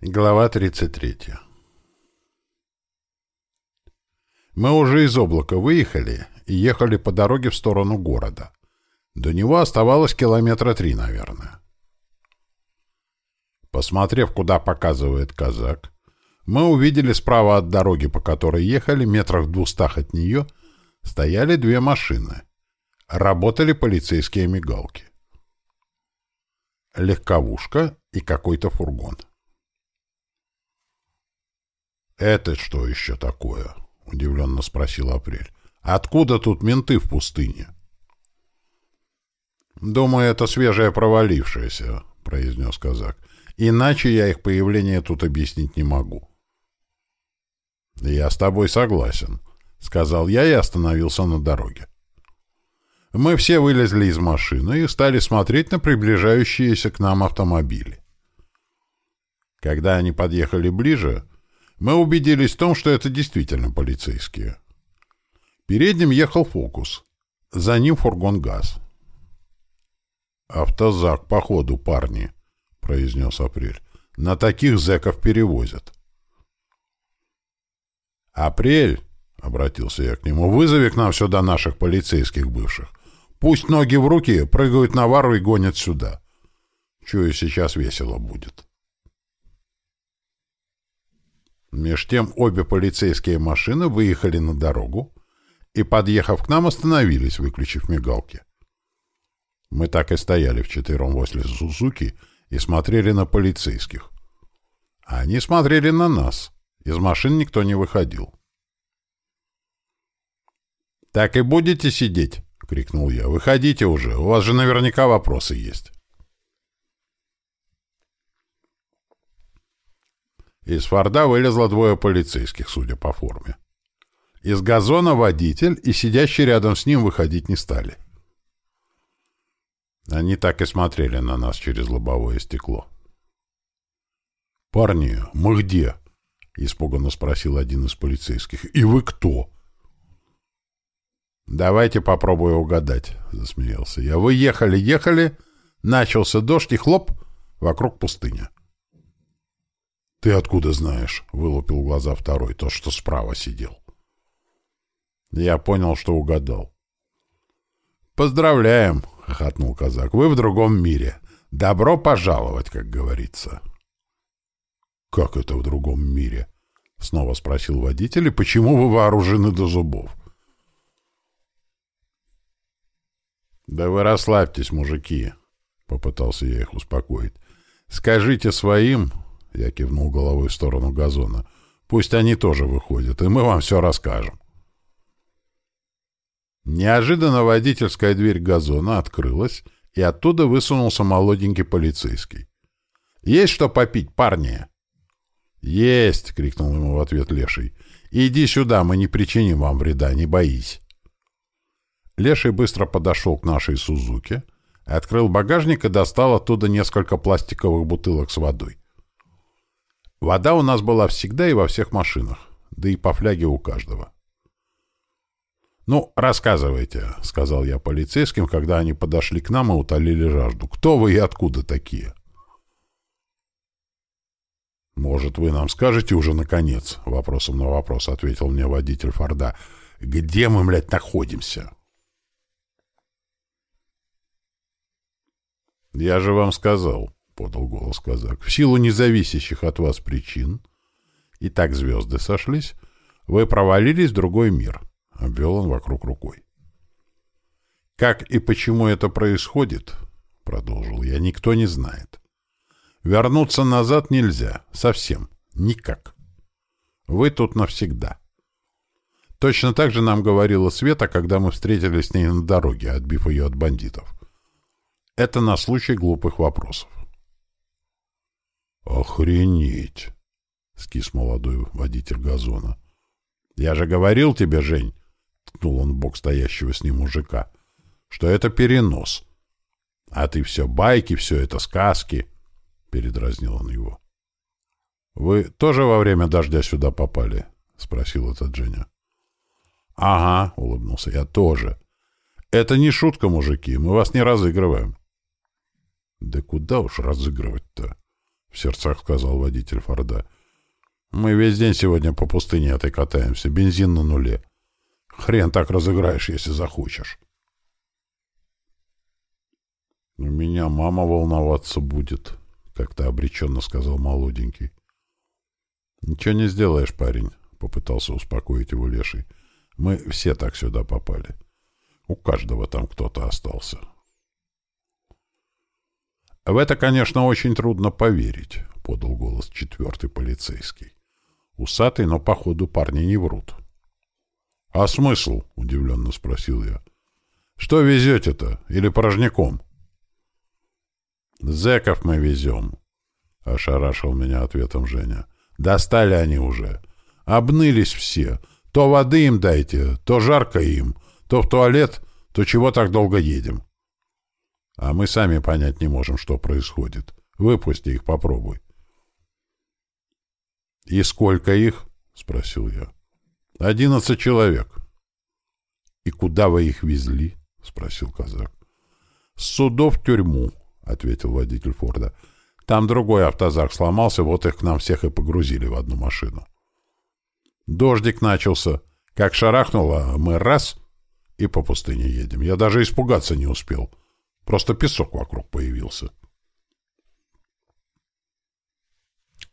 Глава 33 Мы уже из облака выехали и ехали по дороге в сторону города. До него оставалось километра три, наверное. Посмотрев, куда показывает казак, мы увидели справа от дороги, по которой ехали, метрах в двухстах от нее, стояли две машины. Работали полицейские мигалки. Легковушка и какой-то фургон. «Это что еще такое?» — удивленно спросил Апрель. «Откуда тут менты в пустыне?» «Думаю, это свежее провалившееся», — произнес казак. «Иначе я их появление тут объяснить не могу». «Я с тобой согласен», — сказал я и остановился на дороге. Мы все вылезли из машины и стали смотреть на приближающиеся к нам автомобили. Когда они подъехали ближе, мы убедились в том, что это действительно полицейские. Передним ехал «Фокус». За ним фургон «ГАЗ». «Автозак, походу, парни», — произнес Апрель. «На таких зэков перевозят». «Апрель», — обратился я к нему, — «вызови к нам сюда наших полицейских бывших. Пусть ноги в руки прыгают на вару и гонят сюда. Чую, сейчас весело будет». Меж тем обе полицейские машины выехали на дорогу и, подъехав к нам, остановились, выключив мигалки. Мы так и стояли вчетвером возле Сузуки и смотрели на полицейских. Они смотрели на нас. Из машин никто не выходил. «Так и будете сидеть?» — крикнул я. «Выходите уже, у вас же наверняка вопросы есть». Из Форда вылезло двое полицейских, судя по форме. Из газона водитель и сидящий рядом с ним выходить не стали. Они так и смотрели на нас через лобовое стекло. «Парни, мы где?» — испуганно спросил один из полицейских. «И вы кто?» «Давайте попробую угадать», — засмеялся я. «Вы ехали, ехали, начался дождь и хлоп, вокруг пустыня». «Ты откуда знаешь?» — вылупил глаза второй, тот, что справа сидел. Я понял, что угадал. «Поздравляем!» — хохотнул казак. «Вы в другом мире. Добро пожаловать, как говорится». «Как это в другом мире?» — снова спросил водитель. «И почему вы вооружены до зубов?» «Да вы расслабьтесь, мужики!» — попытался я их успокоить. «Скажите своим, я кивнул головой в сторону газона. Пусть они тоже выходят, и мы вам все расскажем. Неожиданно водительская дверь газона открылась, и оттуда высунулся молоденький полицейский. «Есть что попить, парни?» «Есть!» — крикнул ему в ответ Леший. «Иди сюда, мы не причиним вам вреда, не боись!» Леший быстро подошел к нашей Сузуке, открыл багажник и достал оттуда несколько пластиковых бутылок с водой. Вода у нас была всегда и во всех машинах, да и по фляге у каждого. «Ну, рассказывайте», — сказал я полицейским, когда они подошли к нам и утолили жажду. «Кто вы и откуда такие?» «Может, вы нам скажете уже, наконец?» — вопросом на вопрос ответил мне водитель Форда. «Где мы, блядь, находимся?» «Я же вам сказал подал голос казак. В силу независящих от вас причин, и так звезды сошлись, вы провалились в другой мир, обвел он вокруг рукой. Как и почему это происходит, продолжил я, никто не знает. Вернуться назад нельзя, совсем, никак. Вы тут навсегда. Точно так же нам говорила Света, когда мы встретились с ней на дороге, отбив ее от бандитов. Это на случай глупых вопросов. «Охренеть!» — скис молодой водитель газона. «Я же говорил тебе, Жень!» — ткнул он бок стоящего с ним мужика. «Что это перенос. А ты все байки, все это сказки!» — передразнил он его. «Вы тоже во время дождя сюда попали?» — спросил этот Женя. «Ага», — улыбнулся я, — «тоже. Это не шутка, мужики, мы вас не разыгрываем». «Да куда уж разыгрывать-то?» В сердцах сказал водитель Форда. Мы весь день сегодня по пустыне этой катаемся, бензин на нуле. Хрен так разыграешь, если захочешь. У меня мама волноваться будет, как-то обреченно сказал молоденький. Ничего не сделаешь, парень, попытался успокоить его леший. Мы все так сюда попали. У каждого там кто-то остался. В это, конечно, очень трудно поверить, подал голос четвертый полицейский. Усатый, но, походу, парни не врут. — А смысл? — удивленно спросил я. — Что везете-то? Или порожняком? — Зеков мы везем, — ошарашил меня ответом Женя. — Достали они уже. Обнылись все. То воды им дайте, то жарко им, то в туалет, то чего так долго едем. А мы сами понять не можем, что происходит. Выпусти их, попробуй. — И сколько их? — спросил я. — Одиннадцать человек. — И куда вы их везли? — спросил казак. — С судов в тюрьму, — ответил водитель Форда. — Там другой автозак сломался, вот их к нам всех и погрузили в одну машину. Дождик начался. Как шарахнуло, мы раз — и по пустыне едем. Я даже испугаться не успел. Просто песок вокруг появился.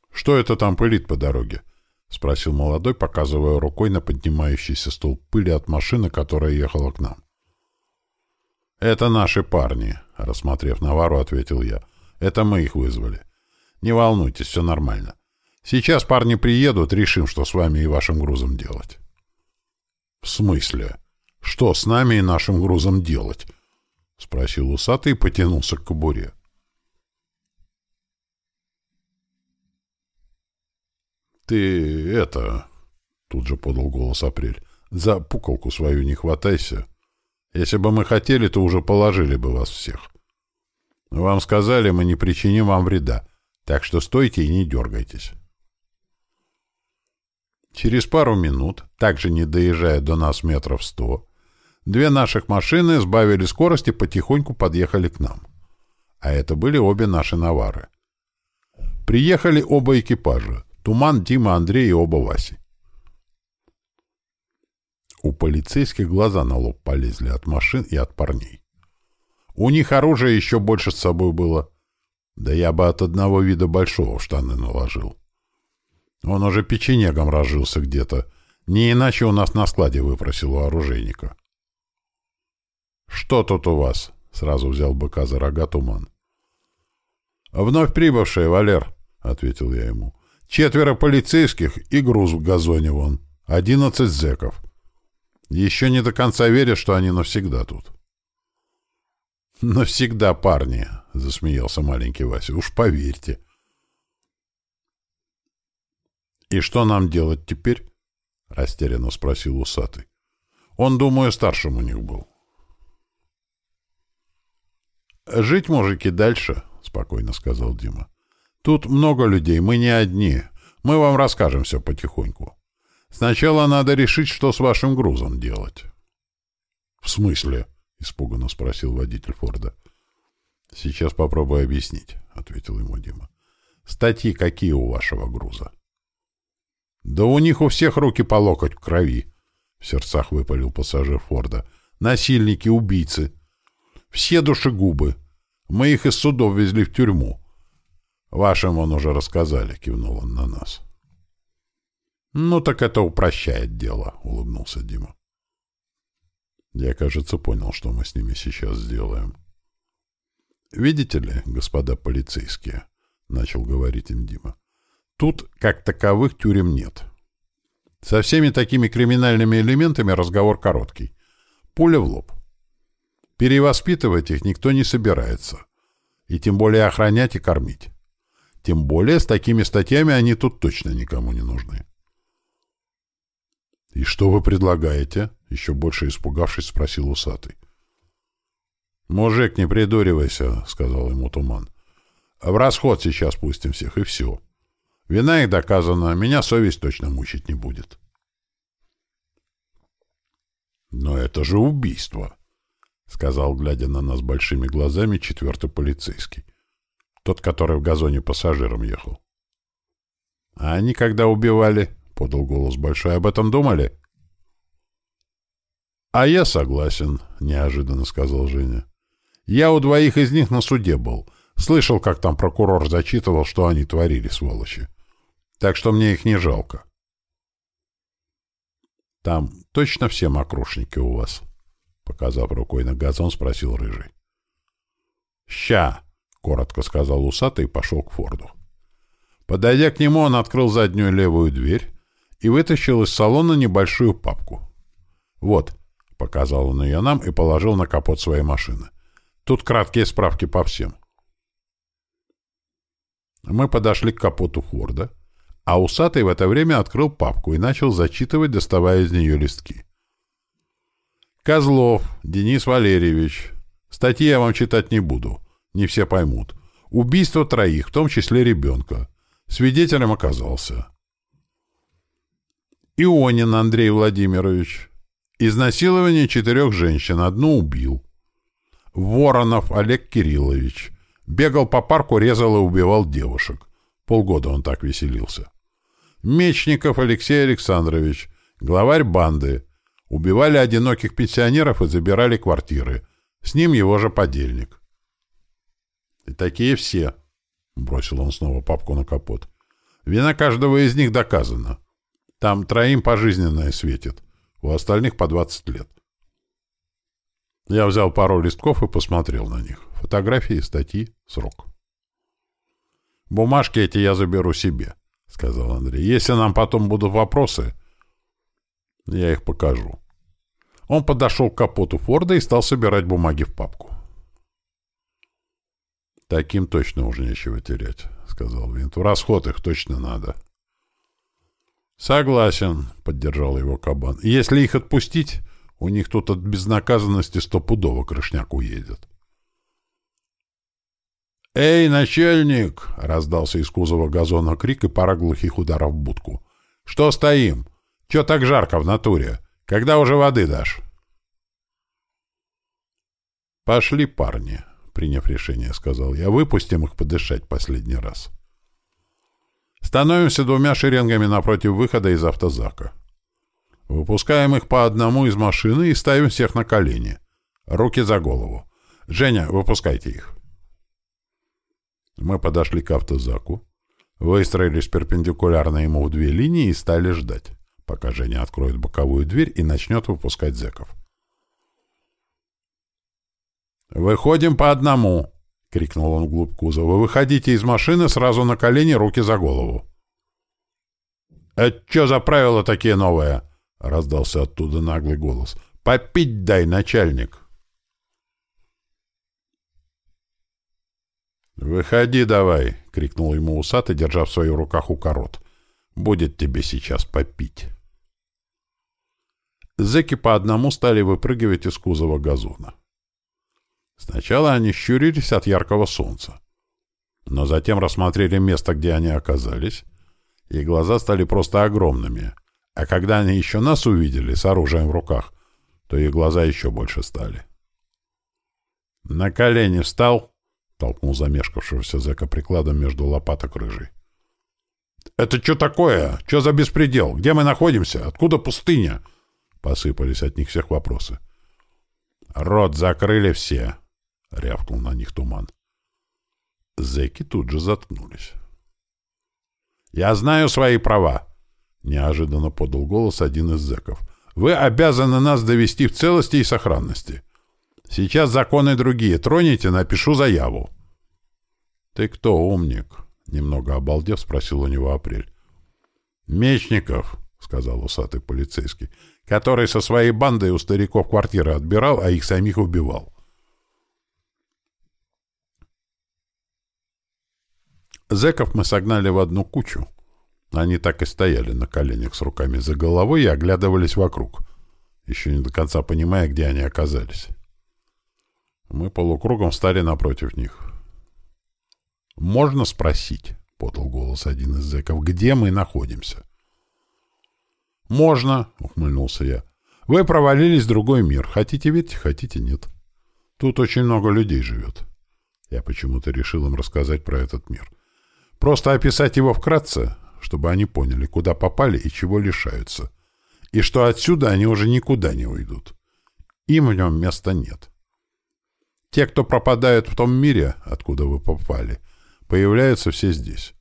«Что это там пылит по дороге?» — спросил молодой, показывая рукой на поднимающийся столб пыли от машины, которая ехала к нам. «Это наши парни», — рассмотрев Навару, ответил я. «Это мы их вызвали. Не волнуйтесь, все нормально. Сейчас парни приедут, решим, что с вами и вашим грузом делать». «В смысле?» Что с нами и нашим грузом делать? — спросил усатый и потянулся к кобуре. — Ты это... — тут же подал голос Апрель. — За пуколку свою не хватайся. Если бы мы хотели, то уже положили бы вас всех. Вам сказали, мы не причиним вам вреда, так что стойте и не дергайтесь. Через пару минут, также не доезжая до нас метров сто, Две наших машины сбавили скорость и потихоньку подъехали к нам. А это были обе наши навары. Приехали оба экипажа. Туман, Дима, Андрей и оба Васи. У полицейских глаза на лоб полезли от машин и от парней. У них оружие еще больше с собой было. Да я бы от одного вида большого штаны наложил. Он уже печенегом разжился где-то. Не иначе у нас на складе выпросил у оружейника. «Что тут у вас?» — сразу взял быка за рога туман. «Вновь прибывшие, Валер», — ответил я ему. «Четверо полицейских и груз в газоне вон. Одиннадцать зэков. Еще не до конца верят, что они навсегда тут». «Навсегда, парни», — засмеялся маленький Вася. «Уж поверьте». «И что нам делать теперь?» — растерянно спросил усатый. Он, думаю, старшим у них был. «Жить, мужики, дальше», — спокойно сказал Дима. «Тут много людей, мы не одни. Мы вам расскажем все потихоньку. Сначала надо решить, что с вашим грузом делать». «В смысле?» — испуганно спросил водитель Форда. «Сейчас попробую объяснить», — ответил ему Дима. «Статьи какие у вашего груза?» «Да у них у всех руки по локоть в крови», — в сердцах выпалил пассажир Форда. «Насильники, убийцы». Все душегубы. Мы их из судов везли в тюрьму. Вашим он уже рассказали, кивнул он на нас. Ну так это упрощает дело, улыбнулся Дима. Я, кажется, понял, что мы с ними сейчас сделаем. Видите ли, господа полицейские, начал говорить им Дима, тут как таковых тюрем нет. Со всеми такими криминальными элементами разговор короткий. Пуля в лоб. Перевоспитывать их никто не собирается. И тем более охранять и кормить. Тем более с такими статьями они тут точно никому не нужны. «И что вы предлагаете?» — еще больше испугавшись, спросил усатый. «Мужик, не придуривайся», — сказал ему Туман. «В расход сейчас пустим всех, и все. Вина их доказана, меня совесть точно мучить не будет». «Но это же убийство!» — сказал, глядя на нас большими глазами, четвертый полицейский. Тот, который в газоне пассажиром ехал. — А они когда убивали? — подал голос большой. — Об этом думали? — А я согласен, — неожиданно сказал Женя. — Я у двоих из них на суде был. Слышал, как там прокурор зачитывал, что они творили, сволочи. Так что мне их не жалко. — Там точно все мокрушники у вас? — показав рукой на газон, спросил Рыжий. — Ща! — коротко сказал усатый и пошел к Форду. Подойдя к нему, он открыл заднюю левую дверь и вытащил из салона небольшую папку. «Вот», — показал он ее нам и положил на капот своей машины. «Тут краткие справки по всем». Мы подошли к капоту Форда, а усатый в это время открыл папку и начал зачитывать, доставая из нее листки. «Козлов Денис Валерьевич. Статьи я вам читать не буду. Не все поймут. Убийство троих, в том числе ребенка. Свидетелем оказался. Ионин Андрей Владимирович. Изнасилование четырех женщин. Одну убил. Воронов Олег Кириллович. Бегал по парку, резал и убивал девушек. Полгода он так веселился. Мечников Алексей Александрович. Главарь банды. Убивали одиноких пенсионеров и забирали квартиры. С ним его же подельник. И такие все. Бросил он снова папку на капот. Вина каждого из них доказана. Там троим пожизненное светит. У остальных по 20 лет. Я взял пару листков и посмотрел на них. Фотографии, статьи, срок. «Бумажки эти я заберу себе», — сказал Андрей. «Если нам потом будут вопросы, я их покажу». Он подошел к капоту Форда и стал собирать бумаги в папку. «Таким точно уже нечего терять», — сказал Винт. «В расход их точно надо». «Согласен», — поддержал его кабан. «Если их отпустить, у них тут от безнаказанности стопудово крышняк уедет». «Эй, начальник!» — раздался из кузова газона крик и пара глухих ударов в будку. «Что стоим? Че так жарко в натуре? Когда уже воды дашь?» «Пошли, парни», приняв решение, сказал я. «Выпустим их подышать последний раз». Становимся двумя шеренгами напротив выхода из автозака. Выпускаем их по одному из машины и ставим всех на колени. Руки за голову. «Женя, выпускайте их». Мы подошли к автозаку, выстроились перпендикулярно ему в две линии и стали ждать, пока Женя откроет боковую дверь и начнет выпускать зэков. «Выходим по одному!» — крикнул он вглубь кузова. «Выходите из машины сразу на колени, руки за голову!» «Это что за правила такие новые?» — раздался оттуда наглый голос. «Попить дай, начальник!» «Выходи давай!» — крикнул ему усатый, держа в своих руках укорот. «Будет тебе сейчас попить!» Зэки по одному стали выпрыгивать из кузова газона. Сначала они щурились от яркого солнца, но затем рассмотрели место, где они оказались, и глаза стали просто огромными, а когда они еще нас увидели с оружием в руках, то их глаза еще больше стали. «На колени встал!» — толкнул замешкавшегося зэка прикладом между лопаток рыжий. «Это что такое? Что за беспредел? Где мы находимся? Откуда пустыня?» Посыпались от них всех вопросы. «Рот закрыли все!» — рявкнул на них туман. Зэки тут же заткнулись. «Я знаю свои права!» — неожиданно подал голос один из зэков. «Вы обязаны нас довести в целости и сохранности. Сейчас законы другие. Троните, напишу заяву». «Ты кто, умник?» — немного обалдев спросил у него Апрель. «Мечников», — сказал усатый полицейский, который со своей бандой у стариков квартиры отбирал, а их самих убивал. Зеков мы согнали в одну кучу. Они так и стояли на коленях с руками за головой и оглядывались вокруг, еще не до конца понимая, где они оказались. Мы полукругом встали напротив них. «Можно спросить?» — подал голос один из зэков. «Где мы находимся?» «Можно», — ухмыльнулся я. «Вы провалились в другой мир. Хотите верьте, хотите нет. Тут очень много людей живет. Я почему-то решил им рассказать про этот мир. Просто описать его вкратце, чтобы они поняли, куда попали и чего лишаются. И что отсюда они уже никуда не уйдут. Им в нем места нет. Те, кто пропадают в том мире, откуда вы попали, появляются все здесь.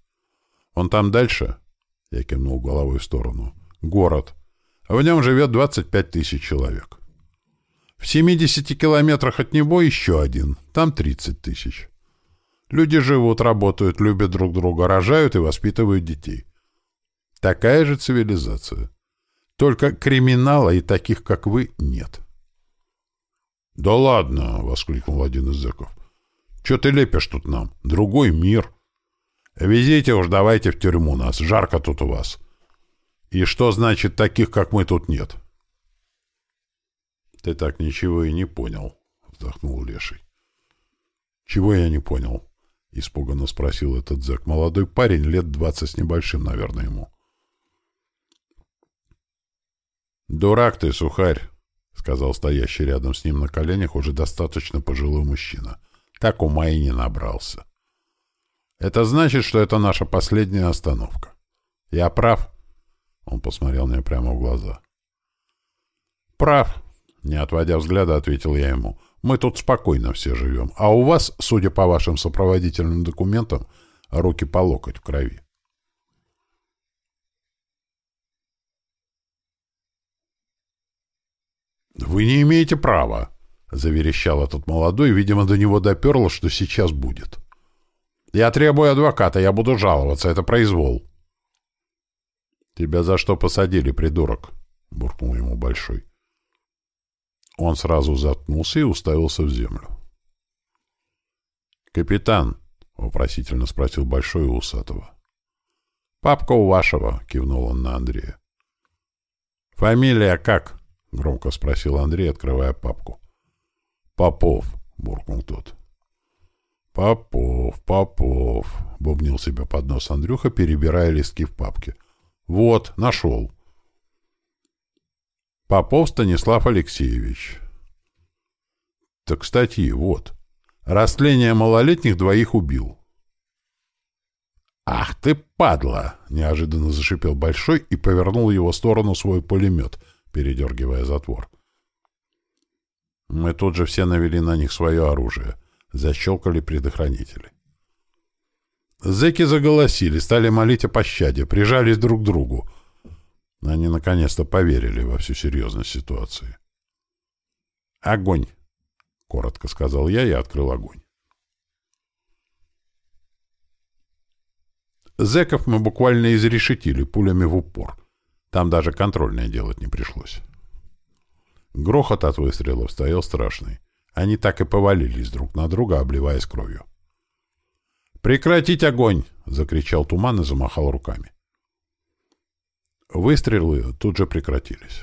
Он там дальше, я кивнул головой в сторону, город. В нем живет 25 тысяч человек. В 70 километрах от него еще один, там 30 тысяч. Люди живут, работают, любят друг друга, рожают и воспитывают детей. Такая же цивилизация. Только криминала и таких, как вы, нет. — Да ладно! — воскликнул один из зэков. — Че ты лепишь тут нам? Другой мир. Везите уж давайте в тюрьму нас, жарко тут у вас. И что значит таких, как мы, тут нет? — Ты так ничего и не понял, — вздохнул Леший. — Чего я не понял? — испуганно спросил этот зэк. Молодой парень, лет двадцать с небольшим, наверное, ему. — Дурак ты, сухарь, — сказал стоящий рядом с ним на коленях уже достаточно пожилой мужчина. Так ума и не набрался. — Это значит, что это наша последняя остановка. — Я прав? Он посмотрел мне прямо в глаза. — Прав, — не отводя взгляда, ответил я ему. — Мы тут спокойно все живем. А у вас, судя по вашим сопроводительным документам, руки по локоть в крови. «Вы не имеете права», — заверещал этот молодой, видимо, до него доперло, что сейчас будет. «Я требую адвоката, я буду жаловаться, это произвол». «Тебя за что посадили, придурок?» — буркнул ему Большой. Он сразу заткнулся и уставился в землю. «Капитан», — вопросительно спросил Большой у Усатого. «Папка у вашего», — кивнул он на Андрея. «Фамилия как?» — громко спросил Андрей, открывая папку. «Попов», — буркнул тот. «Попов, Попов», — бубнил себе под нос Андрюха, перебирая листки в папке. «Вот, нашел». Попов Станислав Алексеевич. Так, кстати, вот. Растление малолетних двоих убил. «Ах ты, падла!» — неожиданно зашипел Большой и повернул его сторону свой пулемет — передергивая затвор. Мы тут же все навели на них свое оружие. Защелкали предохранители. Зеки заголосили, стали молить о пощаде, прижались друг к другу. Они наконец-то поверили во всю серьезность ситуации. «Огонь!» — коротко сказал я и открыл огонь. Зеков мы буквально изрешетили пулями в упор. Там даже контрольное делать не пришлось. Грохот от выстрелов стоял страшный. Они так и повалились друг на друга, обливаясь кровью. «Прекратить огонь!» — закричал Туман и замахал руками. Выстрелы тут же прекратились.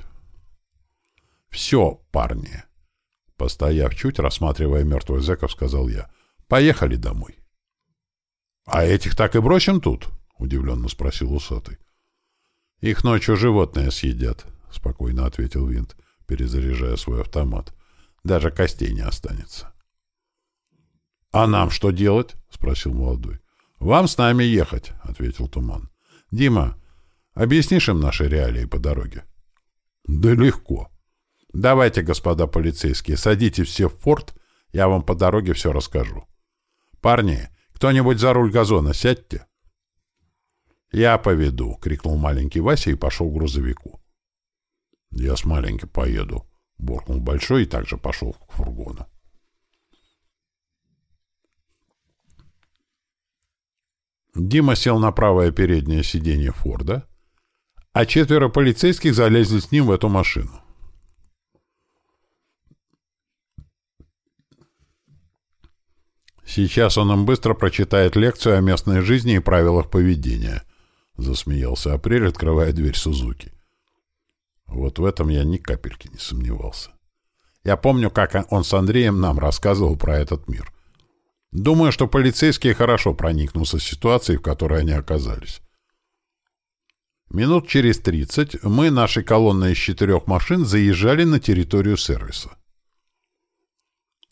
«Все, парни!» Постояв чуть, рассматривая мертвых зэков, сказал я. «Поехали домой». «А этих так и бросим тут?» — удивленно спросил усатый. «Их ночью животные съедят», — спокойно ответил Винт, перезаряжая свой автомат. «Даже костей не останется». «А нам что делать?» — спросил молодой. «Вам с нами ехать», — ответил Туман. «Дима, объяснишь им наши реалии по дороге?» «Да легко. Давайте, господа полицейские, садитесь все в форт, я вам по дороге все расскажу. Парни, кто-нибудь за руль газона сядьте». «Я поведу!» — крикнул маленький Вася и пошел к грузовику. «Я с маленьким поеду!» — буркнул Большой и также пошел к фургону. Дима сел на правое переднее сиденье Форда, а четверо полицейских залезли с ним в эту машину. Сейчас он им быстро прочитает лекцию о местной жизни и правилах поведения —— засмеялся Апрель, открывая дверь Сузуки. Вот в этом я ни капельки не сомневался. Я помню, как он с Андреем нам рассказывал про этот мир. Думаю, что полицейские хорошо проникнутся ситуацией, в которой они оказались. Минут через тридцать мы нашей колонной из четырех машин заезжали на территорию сервиса.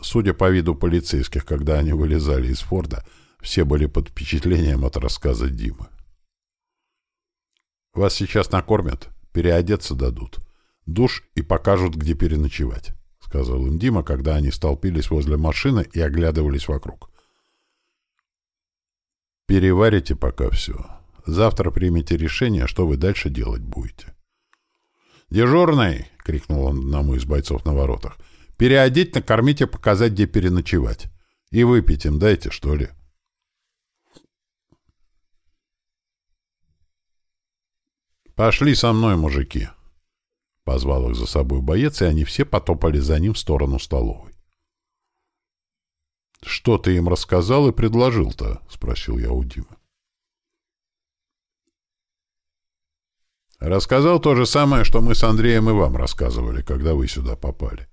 Судя по виду полицейских, когда они вылезали из Форда, все были под впечатлением от рассказа Димы. «Вас сейчас накормят, переодеться дадут, душ и покажут, где переночевать», — сказал им Дима, когда они столпились возле машины и оглядывались вокруг. «Переварите пока все. Завтра примите решение, что вы дальше делать будете». «Дежурный!» — крикнул он одному из бойцов на воротах. Переодеть, накормить и показать, где переночевать. И выпить им дайте, что ли. «Пошли со мной, мужики!» Позвал их за собой боец, и они все потопали за ним в сторону столовой. «Что ты им рассказал и предложил-то?» — спросил я у Димы. «Рассказал то же самое, что мы с Андреем и вам рассказывали, когда вы сюда попали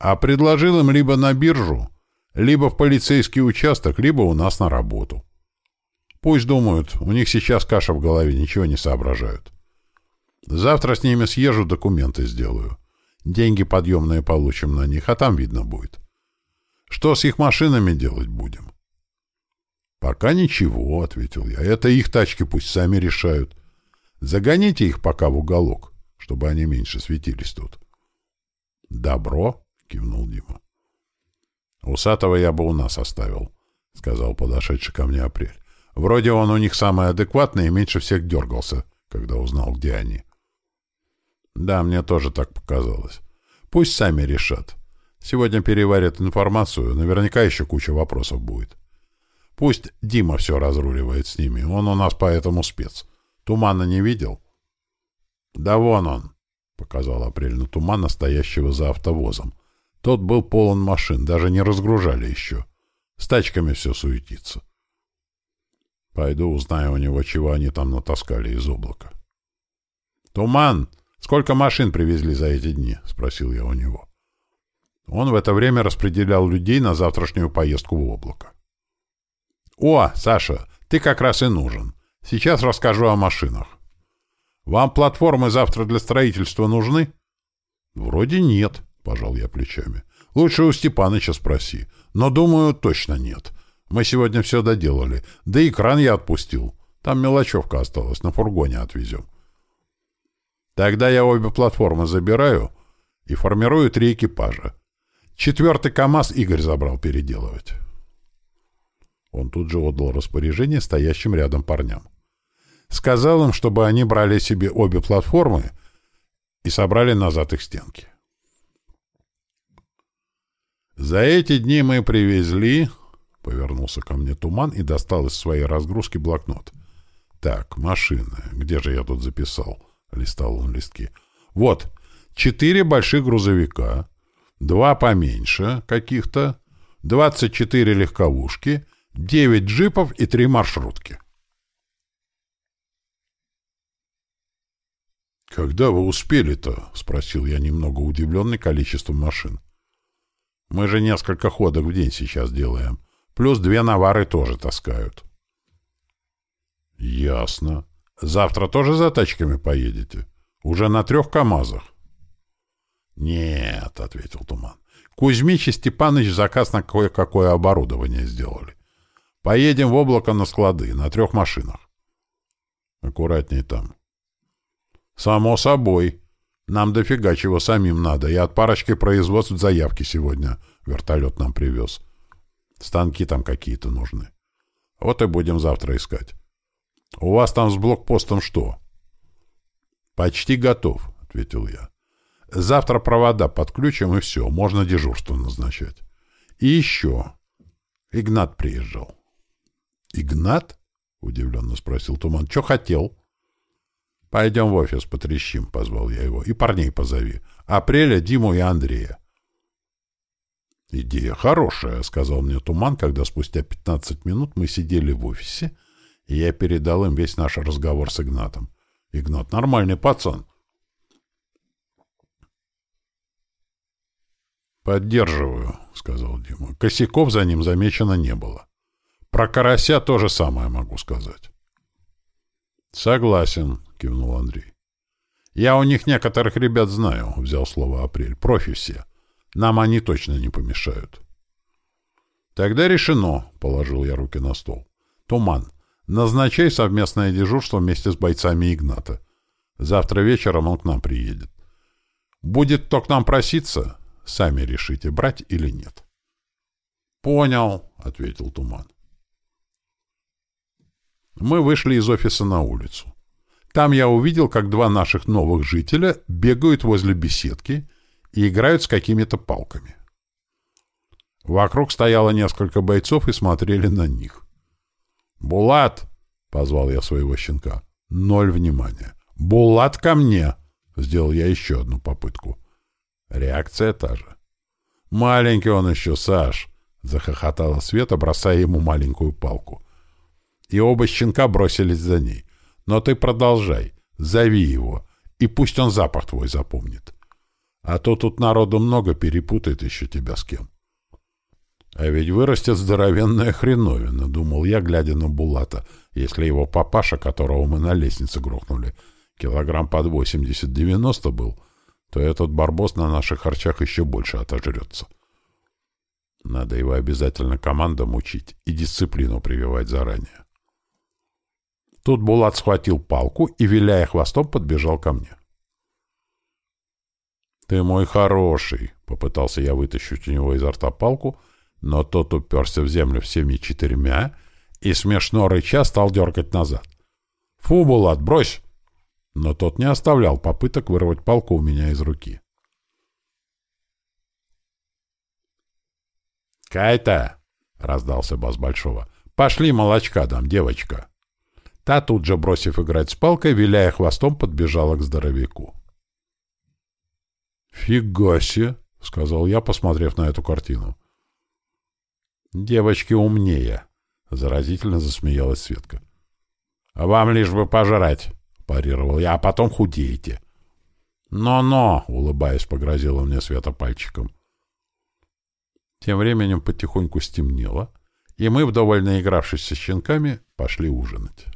а предложил им либо на биржу, либо в полицейский участок, либо у нас на работу. Пусть думают, у них сейчас каша в голове, ничего не соображают. Завтра с ними съезжу, документы сделаю. Деньги подъемные получим на них, а там видно будет. Что с их машинами делать будем? Пока ничего, — ответил я. Это их тачки пусть сами решают. Загоните их пока в уголок, чтобы они меньше светились тут. Добро кивнул Дима. «Усатого я бы у нас оставил», — сказал подошедший ко мне Апрель. «Вроде он у них самый адекватный и меньше всех дергался, когда узнал, где они». «Да, мне тоже так показалось. Пусть сами решат. Сегодня переварят информацию, наверняка еще куча вопросов будет. Пусть Дима все разруливает с ними, он у нас поэтому спец. Тумана не видел?» «Да вон он», — показал Апрель на туман, настоящего за автовозом, тот был полон машин, даже не разгружали еще. С тачками все суетится. Пойду узнаю у него, чего они там натаскали из облака. «Туман! Сколько машин привезли за эти дни?» — спросил я у него. Он в это время распределял людей на завтрашнюю поездку в облако. «О, Саша, ты как раз и нужен. Сейчас расскажу о машинах. Вам платформы завтра для строительства нужны?» «Вроде нет», — пожал я плечами. — Лучше у Степаныча спроси. Но, думаю, точно нет. Мы сегодня все доделали. Да и кран я отпустил. Там мелочевка осталась, на фургоне отвезем. Тогда я обе платформы забираю и формирую три экипажа. Четвертый КАМАЗ Игорь забрал переделывать. Он тут же отдал распоряжение стоящим рядом парням. Сказал им, чтобы они брали себе обе платформы и собрали назад их стенки. «За эти дни мы привезли...» — повернулся ко мне туман и достал из своей разгрузки блокнот. «Так, машины. Где же я тут записал?» — листал он листки. «Вот, четыре больших грузовика, два поменьше каких-то, двадцать четыре легковушки, девять джипов и три маршрутки». «Когда вы успели-то?» — спросил я, немного удивленный количеством машин. Мы же несколько ходок в день сейчас делаем. Плюс две навары тоже таскают. — Ясно. Завтра тоже за тачками поедете? Уже на трех КАМАЗах? — Нет, — ответил Туман. — Кузьмич и Степаныч заказ на кое-какое оборудование сделали. Поедем в облако на склады, на трех машинах. — Аккуратней там. — Само собой, нам дофига чего самим надо, и от парочки производств заявки сегодня вертолет нам привез. Станки там какие-то нужны. Вот и будем завтра искать. У вас там с блокпостом что? Почти готов, ответил я. Завтра провода подключим, и все, можно дежурство назначать. И еще. Игнат приезжал. Игнат? Удивленно спросил Туман. Че хотел? — «Пойдем в офис потрещим», — позвал я его. «И парней позови. Апреля, Диму и Андрея». «Идея хорошая», — сказал мне Туман, когда спустя пятнадцать минут мы сидели в офисе, я передал им весь наш разговор с Игнатом. «Игнат нормальный пацан». «Поддерживаю», — сказал Дима. «Косяков за ним замечено не было. Про карася то же самое могу сказать». «Согласен», — кивнул Андрей. «Я у них некоторых ребят знаю», — взял слово Апрель. «Профи все. Нам они точно не помешают. Тогда решено, положил я руки на стол. Туман, назначай совместное дежурство вместе с бойцами Игната. Завтра вечером он к нам приедет. Будет кто к нам проситься, сами решите, брать или нет. Понял, ответил Туман. Мы вышли из офиса на улицу. Там я увидел, как два наших новых жителя бегают возле беседки и играют с какими-то палками. Вокруг стояло несколько бойцов и смотрели на них. «Булат!» — позвал я своего щенка. Ноль внимания. «Булат ко мне!» — сделал я еще одну попытку. Реакция та же. «Маленький он еще, Саш!» — захохотала Света, бросая ему маленькую палку. И оба щенка бросились за ней. «Но ты продолжай, зови его, и пусть он запах твой запомнит. А то тут народу много перепутает еще тебя с кем». А ведь вырастет здоровенная хреновина, думал я, глядя на Булата, если его папаша, которого мы на лестнице грохнули, килограмм под 80-90 был, то этот барбос на наших харчах еще больше отожрется. Надо его обязательно командам учить и дисциплину прививать заранее. Тут Булат схватил палку и, виляя хвостом, подбежал ко мне. «Ты мой хороший!» — попытался я вытащить у него изо рта палку — но тот уперся в землю всеми четырьмя и, смешно рыча, стал дергать назад. «Фу, Булат, брось!» Но тот не оставлял попыток вырвать палку у меня из руки. «Кайта!» — раздался бас Большого. «Пошли молочка дам, девочка!» Та тут же, бросив играть с палкой, виляя хвостом, подбежала к здоровяку. «Фига себе!» — сказал я, посмотрев на эту картину. «Девочки умнее», — заразительно засмеялась Светка. «А вам лишь бы пожрать», — парировал я, — «а потом худеете». «Но-но», — улыбаясь, погрозила мне Света пальчиком. Тем временем потихоньку стемнело, и мы, вдоволь наигравшись со щенками, пошли ужинать.